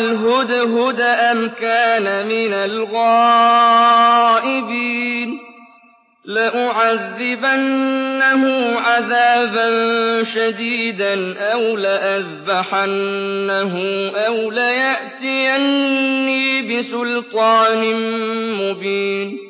الْهُدْهُدَ أَمْ كَانَ مِنَ الْغَائِبِينَ؟ لَأُعَذِّبَنَّهُ عَذَابًا شَدِيدًا أَوْ لَأَذْبَحَنَّهُ أَوْ لَيَأْتِيَنِّي بِسُلْطَانٍ مُّبِينٍ.